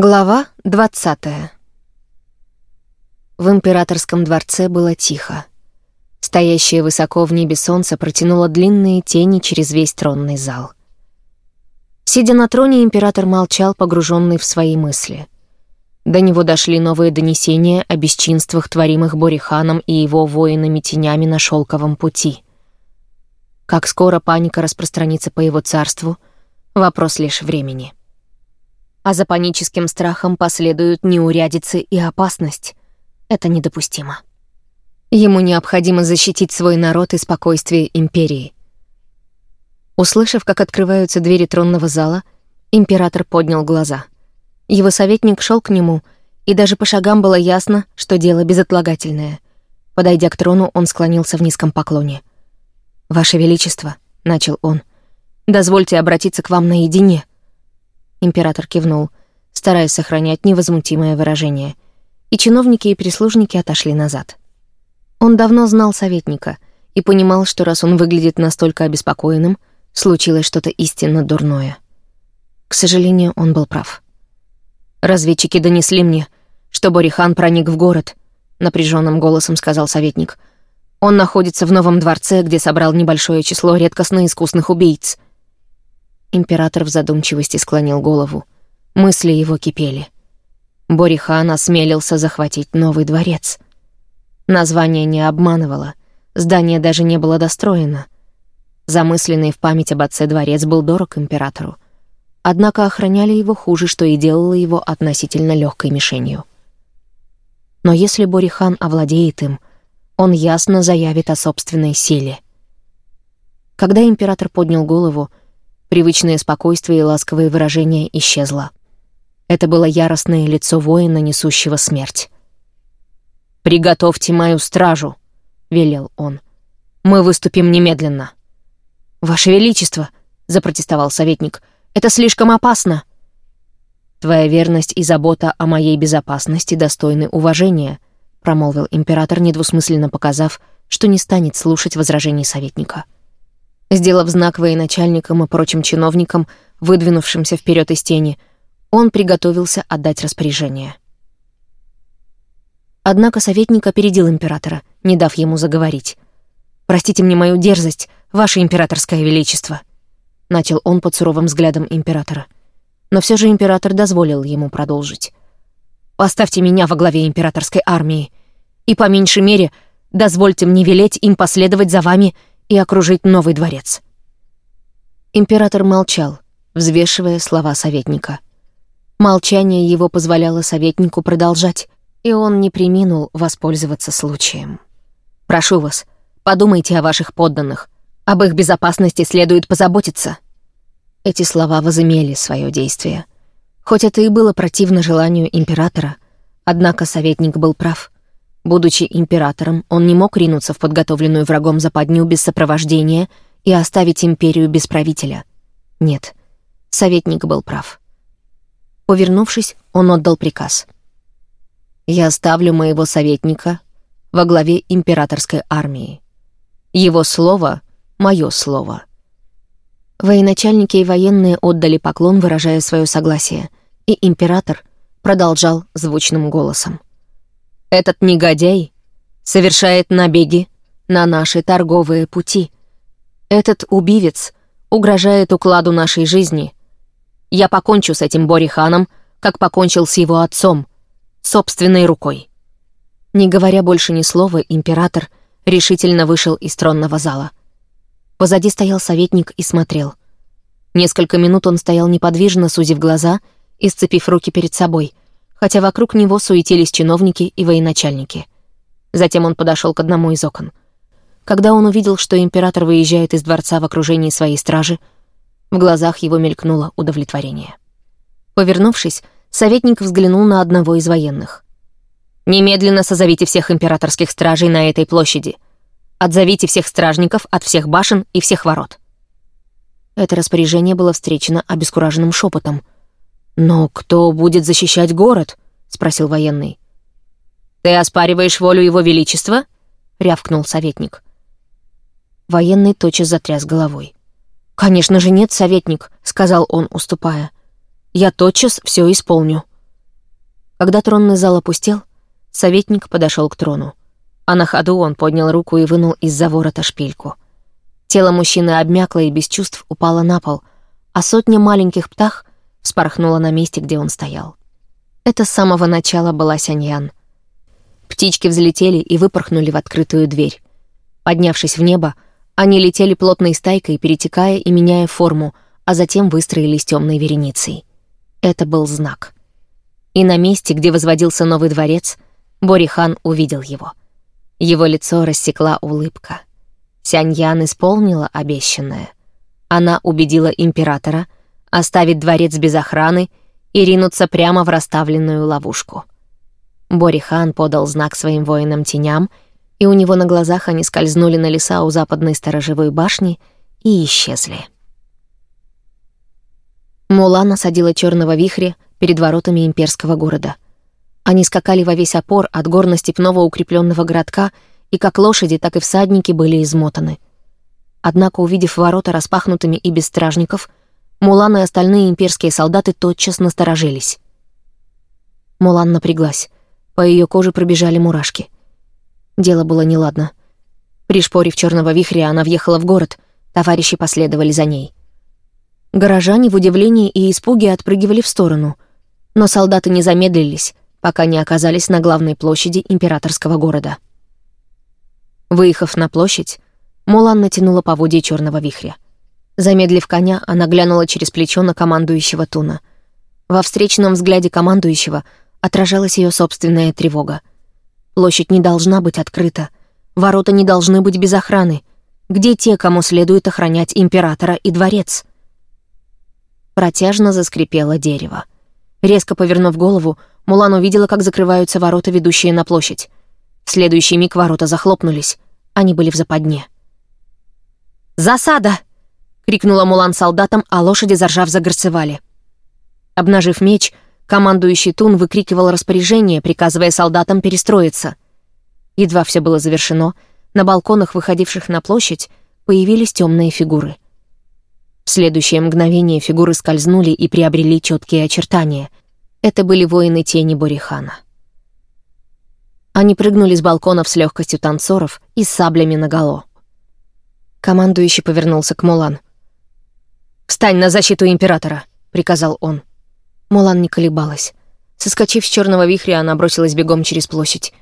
Глава 20 В императорском дворце было тихо. Стоящее высоко в небе солнце протянуло длинные тени через весь тронный зал. Сидя на троне, император молчал, погруженный в свои мысли. До него дошли новые донесения о бесчинствах, творимых Бориханом и его воинами-тенями на шелковом пути. Как скоро паника распространится по его царству — вопрос лишь времени а за паническим страхом последуют неурядицы и опасность. Это недопустимо. Ему необходимо защитить свой народ и спокойствие империи. Услышав, как открываются двери тронного зала, император поднял глаза. Его советник шел к нему, и даже по шагам было ясно, что дело безотлагательное. Подойдя к трону, он склонился в низком поклоне. «Ваше Величество», — начал он, — «дозвольте обратиться к вам наедине». Император кивнул, стараясь сохранять невозмутимое выражение, и чиновники и прислужники отошли назад. Он давно знал советника и понимал, что раз он выглядит настолько обеспокоенным, случилось что-то истинно дурное. К сожалению, он был прав. «Разведчики донесли мне, что Борихан проник в город», — напряженным голосом сказал советник. «Он находится в новом дворце, где собрал небольшое число редкостно искусных убийц». Император в задумчивости склонил голову. Мысли его кипели. Борихан осмелился захватить новый дворец. Название не обманывало, здание даже не было достроено. Замысленный в память об отце дворец был дорог императору. Однако охраняли его хуже, что и делало его относительно легкой мишенью. Но если Борихан овладеет им, он ясно заявит о собственной силе. Когда император поднял голову, Привычное спокойствие и ласковое выражение исчезло. Это было яростное лицо воина, несущего смерть. «Приготовьте мою стражу», — велел он. «Мы выступим немедленно». «Ваше Величество», — запротестовал советник, — «это слишком опасно». «Твоя верность и забота о моей безопасности достойны уважения», — промолвил император, недвусмысленно показав, что не станет слушать возражений советника. Сделав знак военачальникам и прочим чиновникам, выдвинувшимся вперед из тени, он приготовился отдать распоряжение. Однако советник опередил императора, не дав ему заговорить. «Простите мне мою дерзость, ваше императорское величество», — начал он под суровым взглядом императора. Но все же император дозволил ему продолжить. «Поставьте меня во главе императорской армии, и по меньшей мере дозвольте мне велеть им последовать за вами и окружить новый дворец. Император молчал, взвешивая слова советника. Молчание его позволяло советнику продолжать, и он не приминул воспользоваться случаем. «Прошу вас, подумайте о ваших подданных. Об их безопасности следует позаботиться». Эти слова возымели свое действие. Хоть это и было противно желанию императора, однако советник был прав — Будучи императором, он не мог ринуться в подготовленную врагом западню без сопровождения и оставить империю без правителя. Нет, советник был прав. Повернувшись, он отдал приказ. «Я оставлю моего советника во главе императорской армии. Его слово — мое слово». Военачальники и военные отдали поклон, выражая свое согласие, и император продолжал звучным голосом. Этот негодяй совершает набеги на наши торговые пути. Этот убивец угрожает укладу нашей жизни. Я покончу с этим Бориханом, как покончил с его отцом, собственной рукой. Не говоря больше ни слова, император решительно вышел из тронного зала. Позади стоял советник и смотрел. Несколько минут он стоял неподвижно, сузив глаза и сцепив руки перед собой — хотя вокруг него суетились чиновники и военачальники. Затем он подошел к одному из окон. Когда он увидел, что император выезжает из дворца в окружении своей стражи, в глазах его мелькнуло удовлетворение. Повернувшись, советник взглянул на одного из военных. «Немедленно созовите всех императорских стражей на этой площади. Отзовите всех стражников от всех башен и всех ворот». Это распоряжение было встречено обескураженным шепотом — «Но кто будет защищать город?» — спросил военный. «Ты оспариваешь волю его величества?» — рявкнул советник. Военный тотчас затряс головой. «Конечно же нет, советник», — сказал он, уступая. «Я тотчас все исполню». Когда тронный зал опустел, советник подошел к трону. А на ходу он поднял руку и вынул из-за ворота шпильку. Тело мужчины обмякло и без чувств упало на пол, а сотня маленьких птах вспорхнула на месте, где он стоял. Это с самого начала была Сяньян. Птички взлетели и выпорхнули в открытую дверь. Поднявшись в небо, они летели плотной стайкой, перетекая и меняя форму, а затем выстроились темной вереницей. Это был знак. И на месте, где возводился новый дворец, Борихан увидел его. Его лицо рассекла улыбка. Сяньян исполнила обещанное. Она убедила императора оставить дворец без охраны и ринуться прямо в расставленную ловушку. Борихан подал знак своим воинам-теням, и у него на глазах они скользнули на леса у западной сторожевой башни и исчезли. Мулан осадила черного вихря перед воротами имперского города. Они скакали во весь опор от горно-степного укрепленного городка, и как лошади, так и всадники были измотаны. Однако, увидев ворота распахнутыми и без стражников, Мулан и остальные имперские солдаты тотчас насторожились. Мулан напряглась. По ее коже пробежали мурашки. Дело было неладно. Пришпорив черного вихря, она въехала в город, товарищи последовали за ней. Горожане в удивлении и испуге отпрыгивали в сторону, но солдаты не замедлились, пока не оказались на главной площади императорского города. Выехав на площадь, Мулан натянула поводья черного вихря. Замедлив коня, она глянула через плечо на командующего Туна. Во встречном взгляде командующего отражалась ее собственная тревога. Площадь не должна быть открыта, ворота не должны быть без охраны. Где те, кому следует охранять императора и дворец? Протяжно заскрипело дерево. Резко повернув голову, Мулан увидела, как закрываются ворота, ведущие на площадь. В следующий миг ворота захлопнулись. Они были в западне. «Засада!» — крикнула Мулан солдатам, а лошади, заржав, загорцевали. Обнажив меч, командующий Тун выкрикивал распоряжение, приказывая солдатам перестроиться. Едва все было завершено, на балконах, выходивших на площадь, появились темные фигуры — в следующее мгновение фигуры скользнули и приобрели четкие очертания. Это были воины тени Борихана. Они прыгнули с балконов с легкостью танцоров и с саблями наголо. Командующий повернулся к Мулан. «Встань на защиту императора!» — приказал он. Мулан не колебалась. Соскочив с черного вихря, она бросилась бегом через площадь.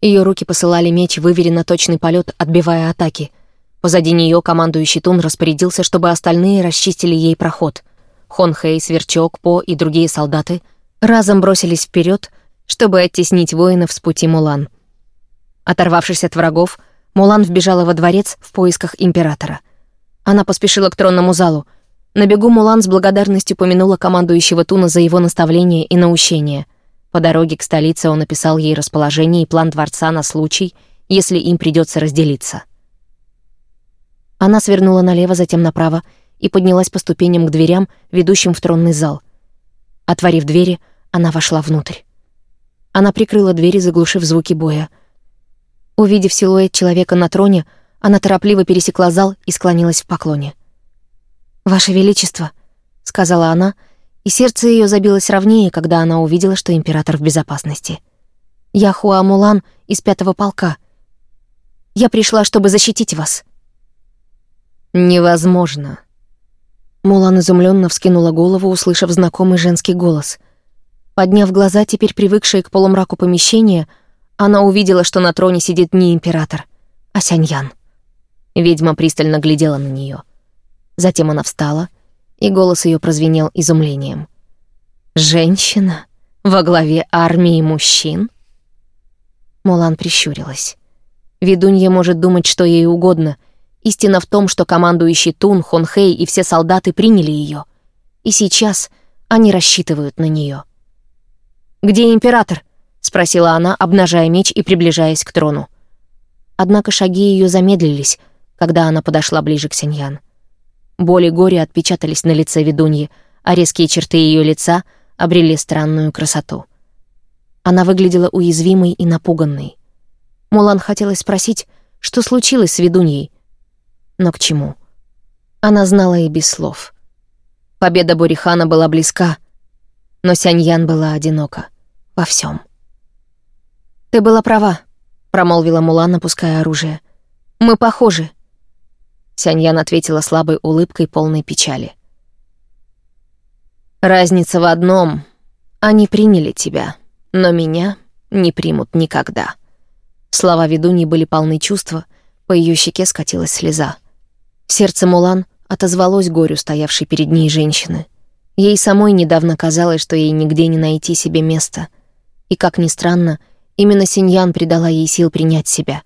Ее руки посылали меч, выверенно точный полет, отбивая атаки — Позади нее командующий Тун распорядился, чтобы остальные расчистили ей проход. Хон Хэй, Сверчок, По и другие солдаты разом бросились вперед, чтобы оттеснить воинов с пути Мулан. Оторвавшись от врагов, Мулан вбежала во дворец в поисках императора. Она поспешила к тронному залу. На бегу Мулан с благодарностью помянула командующего Туна за его наставление и наущение. По дороге к столице он написал ей расположение и план дворца на случай, если им придется разделиться. Она свернула налево, затем направо и поднялась по ступеням к дверям, ведущим в тронный зал. Отворив двери, она вошла внутрь. Она прикрыла двери, заглушив звуки боя. Увидев силуэт человека на троне, она торопливо пересекла зал и склонилась в поклоне. «Ваше Величество», — сказала она, и сердце ее забилось ровнее, когда она увидела, что император в безопасности. «Я Хуа Мулан из пятого полка. Я пришла, чтобы защитить вас». «Невозможно». Мулан изумленно вскинула голову, услышав знакомый женский голос. Подняв глаза, теперь привыкшие к полумраку помещения, она увидела, что на троне сидит не император, а Сяньян. Ведьма пристально глядела на нее. Затем она встала, и голос ее прозвенел изумлением. «Женщина во главе армии мужчин?» Мулан прищурилась. Ведунья может думать, что ей угодно — Истина в том, что командующий Тун, Хонхэй и все солдаты приняли ее, и сейчас они рассчитывают на нее. «Где император?» — спросила она, обнажая меч и приближаясь к трону. Однако шаги ее замедлились, когда она подошла ближе к Синьян. Боль и горе отпечатались на лице ведуньи, а резкие черты ее лица обрели странную красоту. Она выглядела уязвимой и напуганной. Мулан хотелось спросить, что случилось с ведуньей, но к чему? Она знала и без слов. Победа Бурихана была близка, но Сяньян была одинока. во всем. «Ты была права», — промолвила Мулан, опуская оружие. «Мы похожи». Сяньян ответила слабой улыбкой, полной печали. «Разница в одном. Они приняли тебя, но меня не примут никогда». Слова ведуньи были полны чувства, по ее щеке скатилась слеза. Сердце Мулан отозвалось горю стоявшей перед ней женщины. Ей самой недавно казалось, что ей нигде не найти себе места. И, как ни странно, именно Синьян придала ей сил принять себя.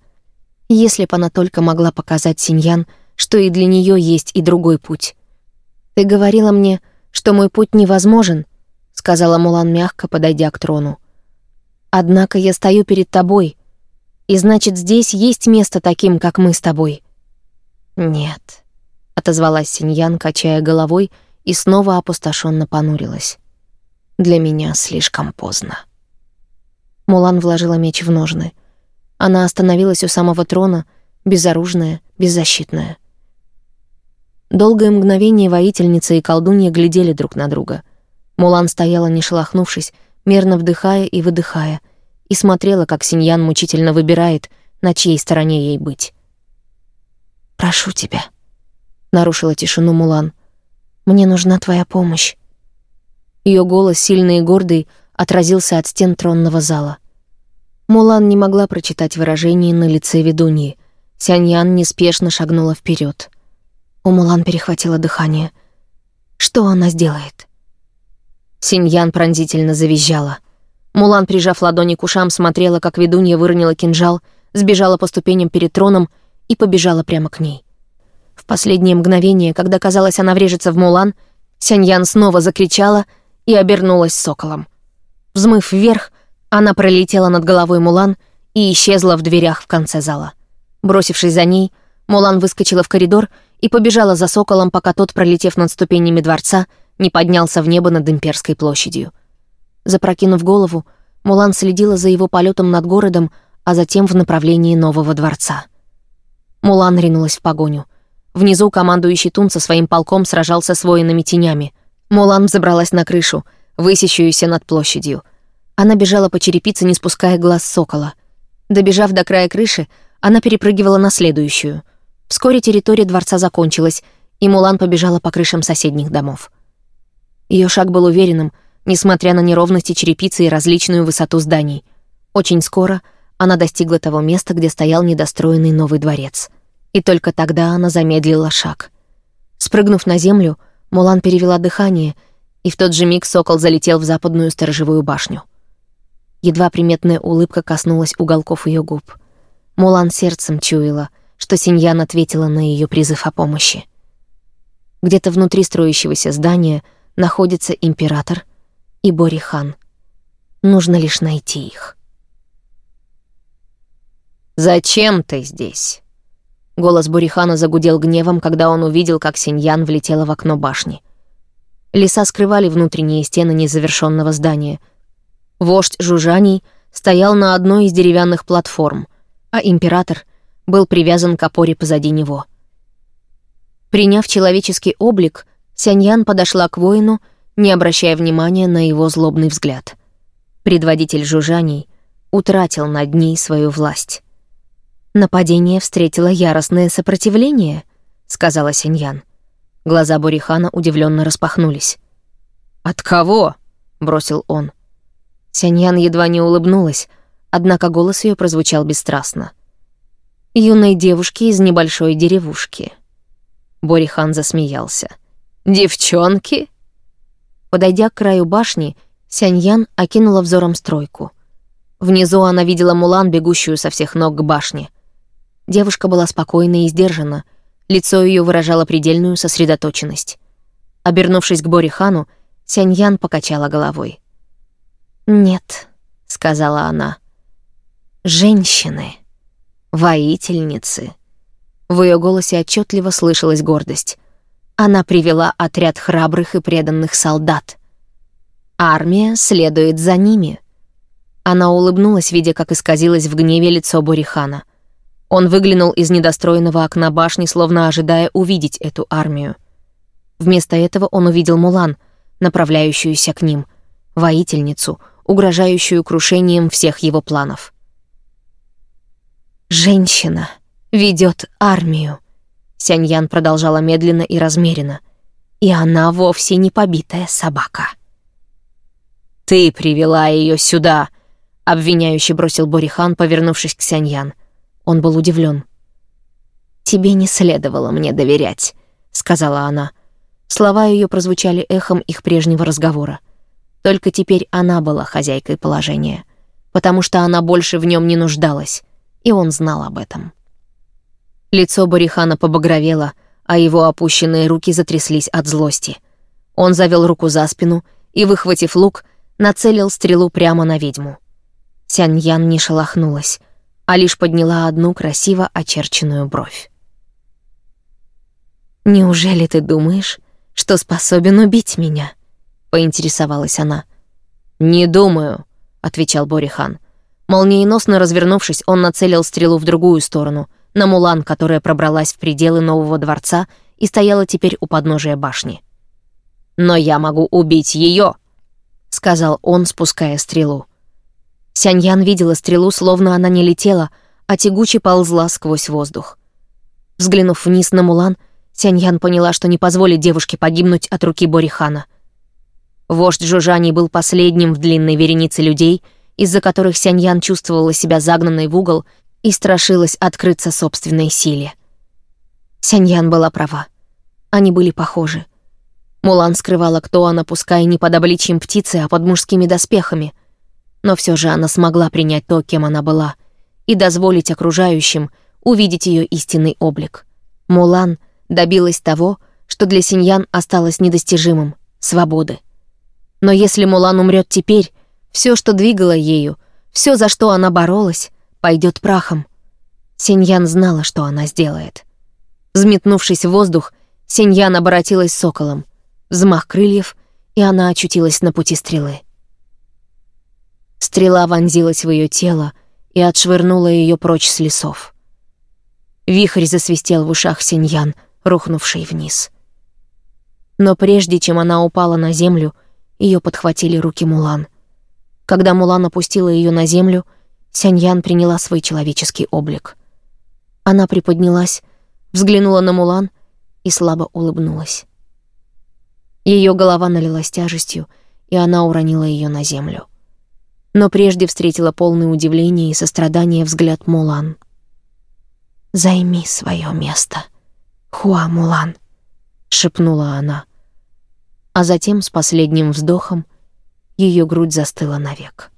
Если б она только могла показать Синьян, что и для нее есть и другой путь. «Ты говорила мне, что мой путь невозможен», — сказала Мулан мягко, подойдя к трону. «Однако я стою перед тобой, и значит, здесь есть место таким, как мы с тобой». «Нет», — отозвалась Синьян, качая головой, и снова опустошенно понурилась. «Для меня слишком поздно». Мулан вложила меч в ножны. Она остановилась у самого трона, безоружная, беззащитная. Долгое мгновение воительница и колдунья глядели друг на друга. Мулан стояла, не шелохнувшись, мерно вдыхая и выдыхая — и смотрела, как Синьян мучительно выбирает, на чьей стороне ей быть. «Прошу тебя», — нарушила тишину Мулан. «Мне нужна твоя помощь». Ее голос, сильный и гордый, отразился от стен тронного зала. Мулан не могла прочитать выражение на лице ведуньи. Сяньян неспешно шагнула вперед. У Мулан перехватило дыхание. Что она сделает? Синьян пронзительно завизжала. Мулан, прижав ладони к ушам, смотрела, как ведунья выронила кинжал, сбежала по ступеням перед троном и побежала прямо к ней. В последнее мгновение, когда казалось, она врежется в Мулан, Сяньян снова закричала и обернулась соколом. Взмыв вверх, она пролетела над головой Мулан и исчезла в дверях в конце зала. Бросившись за ней, Мулан выскочила в коридор и побежала за соколом, пока тот, пролетев над ступенями дворца, не поднялся в небо над Имперской площадью. Запрокинув голову, Мулан следила за его полетом над городом, а затем в направлении нового дворца. Мулан ринулась в погоню. Внизу командующий Тун со своим полком сражался с воинами-тенями. Мулан забралась на крышу, высящуюся над площадью. Она бежала по черепице, не спуская глаз сокола. Добежав до края крыши, она перепрыгивала на следующую. Вскоре территория дворца закончилась, и Мулан побежала по крышам соседних домов. Ее шаг был уверенным — несмотря на неровности черепицы и различную высоту зданий. Очень скоро она достигла того места, где стоял недостроенный новый дворец. И только тогда она замедлила шаг. Спрыгнув на землю, Мулан перевела дыхание, и в тот же миг сокол залетел в западную сторожевую башню. Едва приметная улыбка коснулась уголков ее губ. Мулан сердцем чуяла, что Синьян ответила на ее призыв о помощи. Где-то внутри строящегося здания находится император — и Борихан. Нужно лишь найти их. «Зачем ты здесь?» Голос Бурихана загудел гневом, когда он увидел, как Синьян влетела в окно башни. Леса скрывали внутренние стены незавершенного здания. Вождь Жужаний стоял на одной из деревянных платформ, а император был привязан к опоре позади него. Приняв человеческий облик, Сяньян подошла к воину не обращая внимания на его злобный взгляд. Предводитель жужжаний утратил над ней свою власть. «Нападение встретило яростное сопротивление», — сказала Синьян. Глаза Бурихана удивленно распахнулись. «От кого?» — бросил он. Сяньян едва не улыбнулась, однако голос ее прозвучал бесстрастно. «Юной девушки из небольшой деревушки». Борихан засмеялся. «Девчонки?» Подойдя к краю башни, Сяньян окинула взором стройку. Внизу она видела Мулан, бегущую со всех ног к башне. Девушка была спокойна и сдержана, лицо ее выражало предельную сосредоточенность. Обернувшись к Борихану, Сяньян покачала головой. «Нет», — сказала она, — «женщины, воительницы». В ее голосе отчетливо слышалась гордость. Она привела отряд храбрых и преданных солдат. Армия следует за ними. Она улыбнулась, видя, как исказилось в гневе лицо Борихана. Он выглянул из недостроенного окна башни, словно ожидая увидеть эту армию. Вместо этого он увидел Мулан, направляющуюся к ним, воительницу, угрожающую крушением всех его планов. «Женщина ведет армию», — Сяньян продолжала медленно и размеренно, «и она вовсе не побитая собака». «Ты привела ее сюда», — обвиняюще бросил Борихан, повернувшись к Сяньян. Он был удивлен. «Тебе не следовало мне доверять», — сказала она. Слова ее прозвучали эхом их прежнего разговора. Только теперь она была хозяйкой положения, потому что она больше в нем не нуждалась, и он знал об этом. Лицо Борихана побагровело, а его опущенные руки затряслись от злости. Он завел руку за спину и, выхватив лук, нацелил стрелу прямо на ведьму. Сяньян не шелохнулась, а лишь подняла одну красиво очерченную бровь. «Неужели ты думаешь, что способен убить меня?» — поинтересовалась она. «Не думаю», — отвечал Борихан. Молниеносно развернувшись, он нацелил стрелу в другую сторону, на Мулан, которая пробралась в пределы нового дворца и стояла теперь у подножия башни. «Но я могу убить ее, сказал он, спуская стрелу. Сяньян видела стрелу, словно она не летела, а тягуче ползла сквозь воздух. Взглянув вниз на Мулан, Сяньян поняла, что не позволит девушке погибнуть от руки Борихана. Вождь Жужани был последним в длинной веренице людей, из-за которых Сяньян чувствовала себя загнанной в угол и страшилась открыться собственной силе. Сяньян была права. Они были похожи. Мулан скрывала, кто она, пускай не под обличием птицы, а под мужскими доспехами. Но все же она смогла принять то, кем она была, и дозволить окружающим увидеть ее истинный облик. Мулан добилась того, что для Синьян осталось недостижимым — свободы. Но если Мулан умрет теперь, все, что двигало ею, все, за что она боролась, пойдет прахом. Синьян знала, что она сделает. Взметнувшись в воздух, Синьян обратилась соколом. Взмах крыльев, и она очутилась на пути стрелы. Стрела вонзилась в ее тело и отшвырнула ее прочь с лесов. Вихрь засвистел в ушах Синьян — рухнувшей вниз. Но прежде чем она упала на землю, ее подхватили руки Мулан. Когда Мулан опустила ее на землю, Сяньян приняла свой человеческий облик. Она приподнялась, взглянула на Мулан и слабо улыбнулась. Ее голова налилась тяжестью, и она уронила ее на землю. Но прежде встретила полное удивление и сострадание взгляд Мулан. «Займи свое место», «Хуа Мулан», — шепнула она. А затем с последним вздохом ее грудь застыла навек.